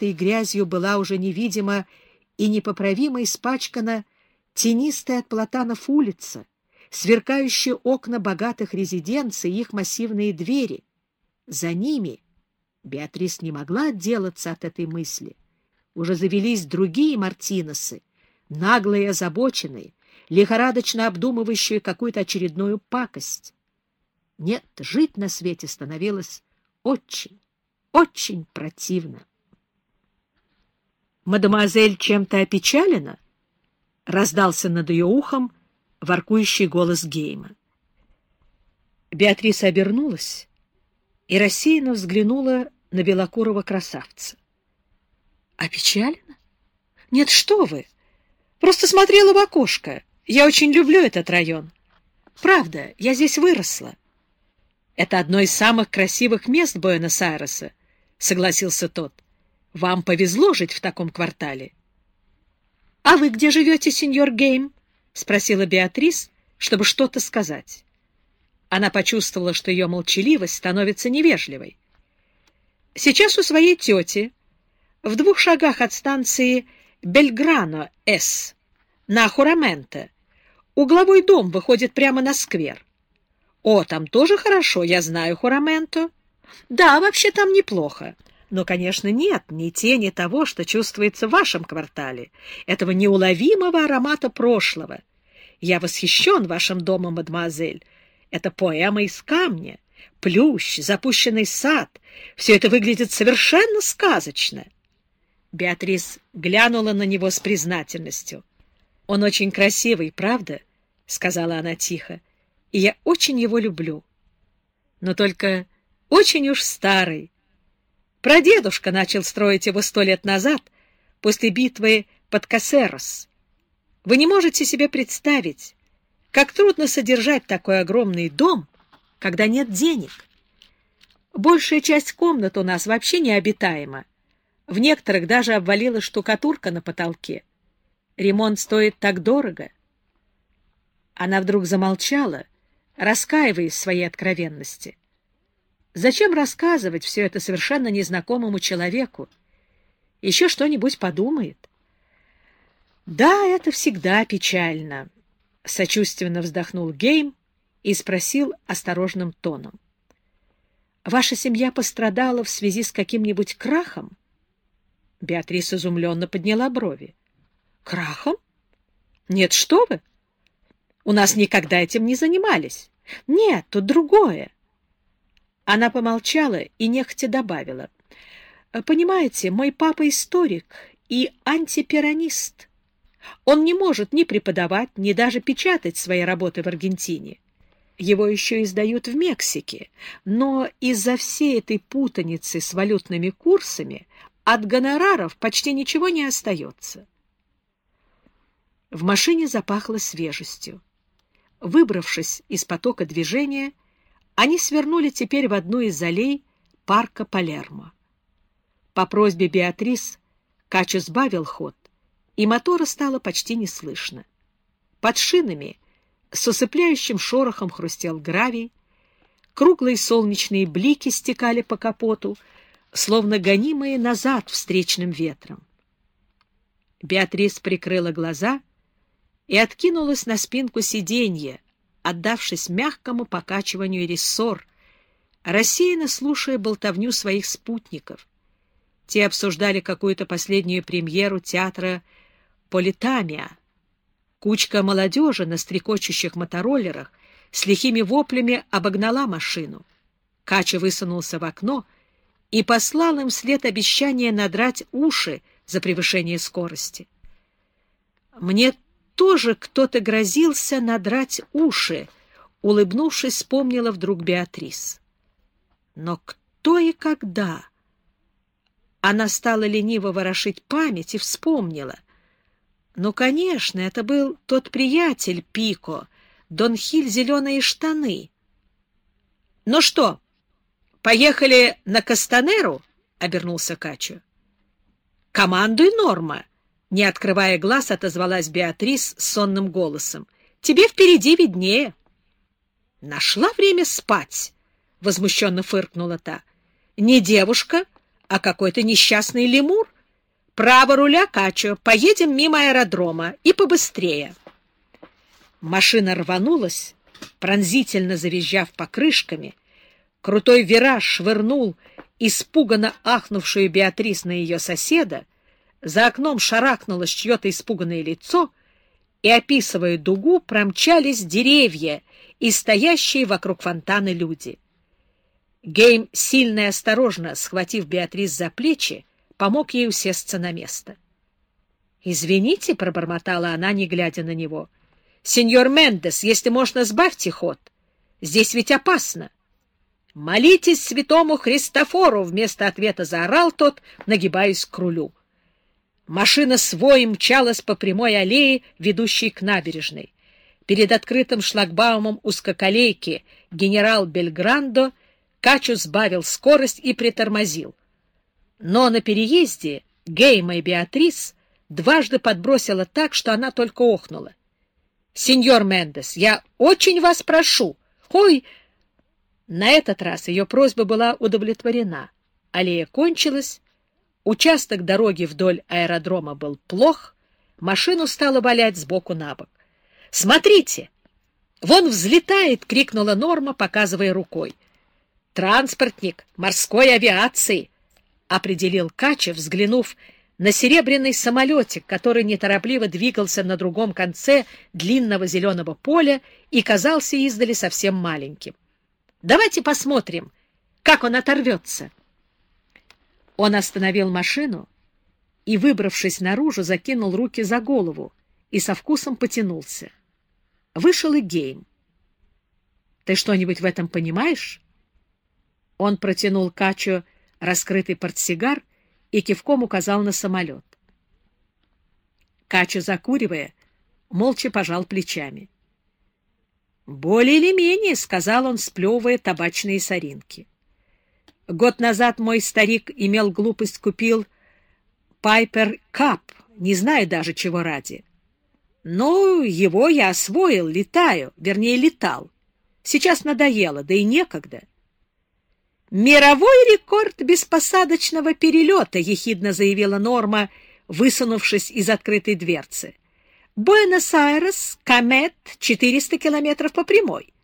этой грязью была уже невидима и непоправимо испачкана тенистая от платанов улица, сверкающие окна богатых резиденций и их массивные двери. За ними Беатрис не могла отделаться от этой мысли. Уже завелись другие Мартинесы, наглые и озабоченные, лихорадочно обдумывающие какую-то очередную пакость. Нет, жить на свете становилось очень, очень противно. «Мадемуазель чем-то опечалена?» — раздался над ее ухом воркующий голос Гейма. Беатриса обернулась и рассеянно взглянула на белокурого красавца. «Опечалена? Нет, что вы! Просто смотрела в окошко. Я очень люблю этот район. Правда, я здесь выросла. Это одно из самых красивых мест Буэнос-Айреса, — согласился тот. Вам повезло жить в таком квартале. — А вы где живете, сеньор Гейм? — спросила Беатрис, чтобы что-то сказать. Она почувствовала, что ее молчаливость становится невежливой. — Сейчас у своей тети, в двух шагах от станции Бельграно-С, на Хураменто, Угловой дом выходит прямо на сквер. О, там тоже хорошо, я знаю Хураменто. Да, вообще там неплохо. Но, конечно, нет ни тени того, что чувствуется в вашем квартале, этого неуловимого аромата прошлого. Я восхищен вашим домом, мадемуазель. Это поэма из камня, плющ, запущенный сад. Все это выглядит совершенно сказочно. Беатрис глянула на него с признательностью. Он очень красивый, правда? — сказала она тихо. — И я очень его люблю. Но только очень уж старый. Прадедушка начал строить его сто лет назад, после битвы под Кассерос. Вы не можете себе представить, как трудно содержать такой огромный дом, когда нет денег. Большая часть комнат у нас вообще необитаема. В некоторых даже обвалилась штукатурка на потолке. Ремонт стоит так дорого. Она вдруг замолчала, раскаиваясь в своей откровенности. Зачем рассказывать все это совершенно незнакомому человеку? Еще что-нибудь подумает. Да, это всегда печально, — сочувственно вздохнул Гейм и спросил осторожным тоном. Ваша семья пострадала в связи с каким-нибудь крахом? Беатрис изумленно подняла брови. Крахом? Нет, что вы? У нас никогда этим не занимались. Нет, тут другое. Она помолчала и нехотя добавила. Понимаете, мой папа историк и антипиронист. Он не может ни преподавать, ни даже печатать свои работы в Аргентине. Его еще издают в Мексике, но из-за всей этой путаницы с валютными курсами от гонораров почти ничего не остается. В машине запахло свежестью. Выбравшись из потока движения, они свернули теперь в одну из аллей парка Палермо. По просьбе Беатрис Качо сбавил ход, и мотора стало почти не слышно. Под шинами с усыпляющим шорохом хрустел гравий, круглые солнечные блики стекали по капоту, словно гонимые назад встречным ветром. Беатрис прикрыла глаза и откинулась на спинку сиденья, отдавшись мягкому покачиванию рессор, рассеянно слушая болтовню своих спутников. Те обсуждали какую-то последнюю премьеру театра «Политамия». Кучка молодежи на стрекочущих мотороллерах с лихими воплями обогнала машину. Кача высунулся в окно и послал им вслед обещание надрать уши за превышение скорости. «Мне тоже кто-то грозился надрать уши, улыбнувшись, вспомнила вдруг Беатрис. Но кто и когда? Она стала лениво ворошить память и вспомнила. Ну, конечно, это был тот приятель Пико, Дон Хиль «Зеленые штаны». — Ну что, поехали на Кастанеру? — обернулся Качо. — Командуй, Норма! Не открывая глаз, отозвалась Беатрис сонным голосом. — Тебе впереди виднее. — Нашла время спать, — возмущенно фыркнула та. — Не девушка, а какой-то несчастный лемур. Право руля, Качо, поедем мимо аэродрома и побыстрее. Машина рванулась, пронзительно завизжав покрышками. Крутой вираж швырнул испуганно ахнувшую Беатрис на ее соседа, за окном шарахнулось чье-то испуганное лицо, и, описывая дугу, промчались деревья и стоящие вокруг фонтана люди. Гейм, сильно и осторожно схватив Беатрис за плечи, помог ей усесться на место. «Извините», — пробормотала она, не глядя на него, — «сеньор Мендес, если можно, сбавьте ход. Здесь ведь опасно». «Молитесь святому Христофору!» — вместо ответа заорал тот, нагибаясь к рулю. Машина с воем мчалась по прямой аллее, ведущей к набережной. Перед открытым шлагбаумом узкоколейки генерал Бельграндо Качу сбавил скорость и притормозил. Но на переезде Гейма и Беатрис дважды подбросила так, что она только охнула. — Сеньор Мендес, я очень вас прошу. Ой! На этот раз ее просьба была удовлетворена. Аллея кончилась, Участок дороги вдоль аэродрома был плох, машину стало валять сбоку на бок. «Смотрите! Вон взлетает!» — крикнула Норма, показывая рукой. «Транспортник морской авиации!» — определил Качев, взглянув на серебряный самолетик, который неторопливо двигался на другом конце длинного зеленого поля и казался издали совсем маленьким. «Давайте посмотрим, как он оторвется!» Он остановил машину и, выбравшись наружу, закинул руки за голову и со вкусом потянулся. Вышел и Гейм. «Ты что-нибудь в этом понимаешь?» Он протянул Качо раскрытый портсигар и кивком указал на самолет. Качо, закуривая, молча пожал плечами. «Более или менее», — сказал он, сплевывая табачные соринки. Год назад мой старик имел глупость купил Пайпер Кап, не знаю даже чего ради. Ну, его я освоил, летаю, вернее, летал. Сейчас надоело, да и некогда. «Мировой рекорд беспосадочного перелета», — ехидно заявила Норма, высунувшись из открытой дверцы. «Буэнос-Айрес, Камет, 400 километров по прямой.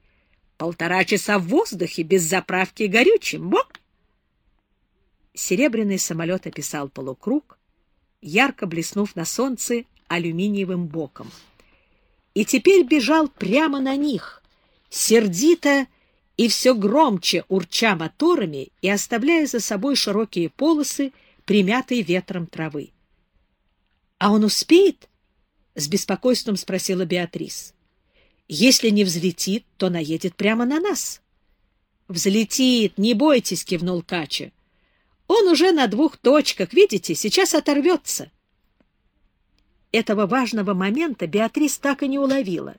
Полтора часа в воздухе, без заправки горючим. Бог!» Серебряный самолет описал полукруг, ярко блеснув на солнце алюминиевым боком. И теперь бежал прямо на них, сердито и все громче урча моторами и оставляя за собой широкие полосы, примятые ветром травы. — А он успеет? — с беспокойством спросила Беатрис. — Если не взлетит, то наедет прямо на нас. — Взлетит, не бойтесь, — кивнул Кача. Он уже на двух точках, видите, сейчас оторвется. Этого важного момента Беатрис так и не уловила.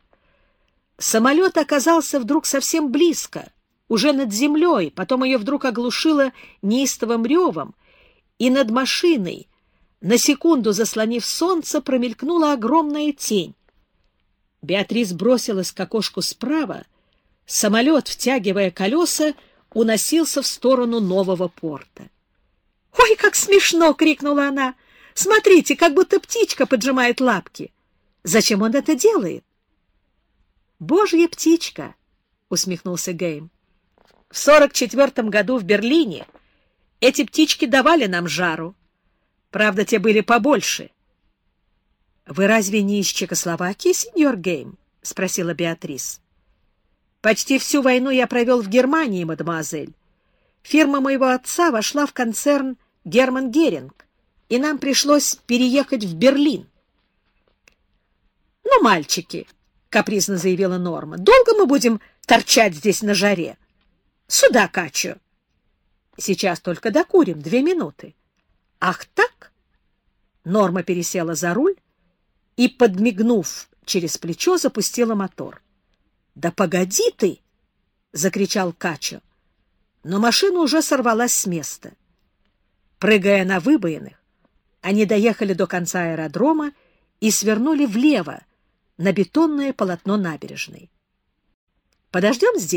Самолет оказался вдруг совсем близко, уже над землей, потом ее вдруг оглушило неистовым ревом, и над машиной, на секунду заслонив солнце, промелькнула огромная тень. Беатрис бросилась к окошку справа, самолет, втягивая колеса, уносился в сторону нового порта. «Ой, как смешно!» — крикнула она. «Смотрите, как будто птичка поджимает лапки. Зачем он это делает?» «Божья птичка!» — усмехнулся Гейм. «В сорок четвертом году в Берлине эти птички давали нам жару. Правда, те были побольше». «Вы разве не из Чехословакии, сеньор Гейм?» — спросила Беатрис. «Почти всю войну я провел в Германии, мадемуазель. Фирма моего отца вошла в концерн Герман Геринг, и нам пришлось переехать в Берлин. — Ну, мальчики, — капризно заявила Норма, — долго мы будем торчать здесь на жаре? Сюда, Качо. Сейчас только докурим, две минуты. Ах так? Норма пересела за руль и, подмигнув через плечо, запустила мотор. — Да погоди ты! — закричал Качо. Но машина уже сорвалась с места. Прыгая на выбоинах, они доехали до конца аэродрома и свернули влево на бетонное полотно набережной. «Подождем здесь?»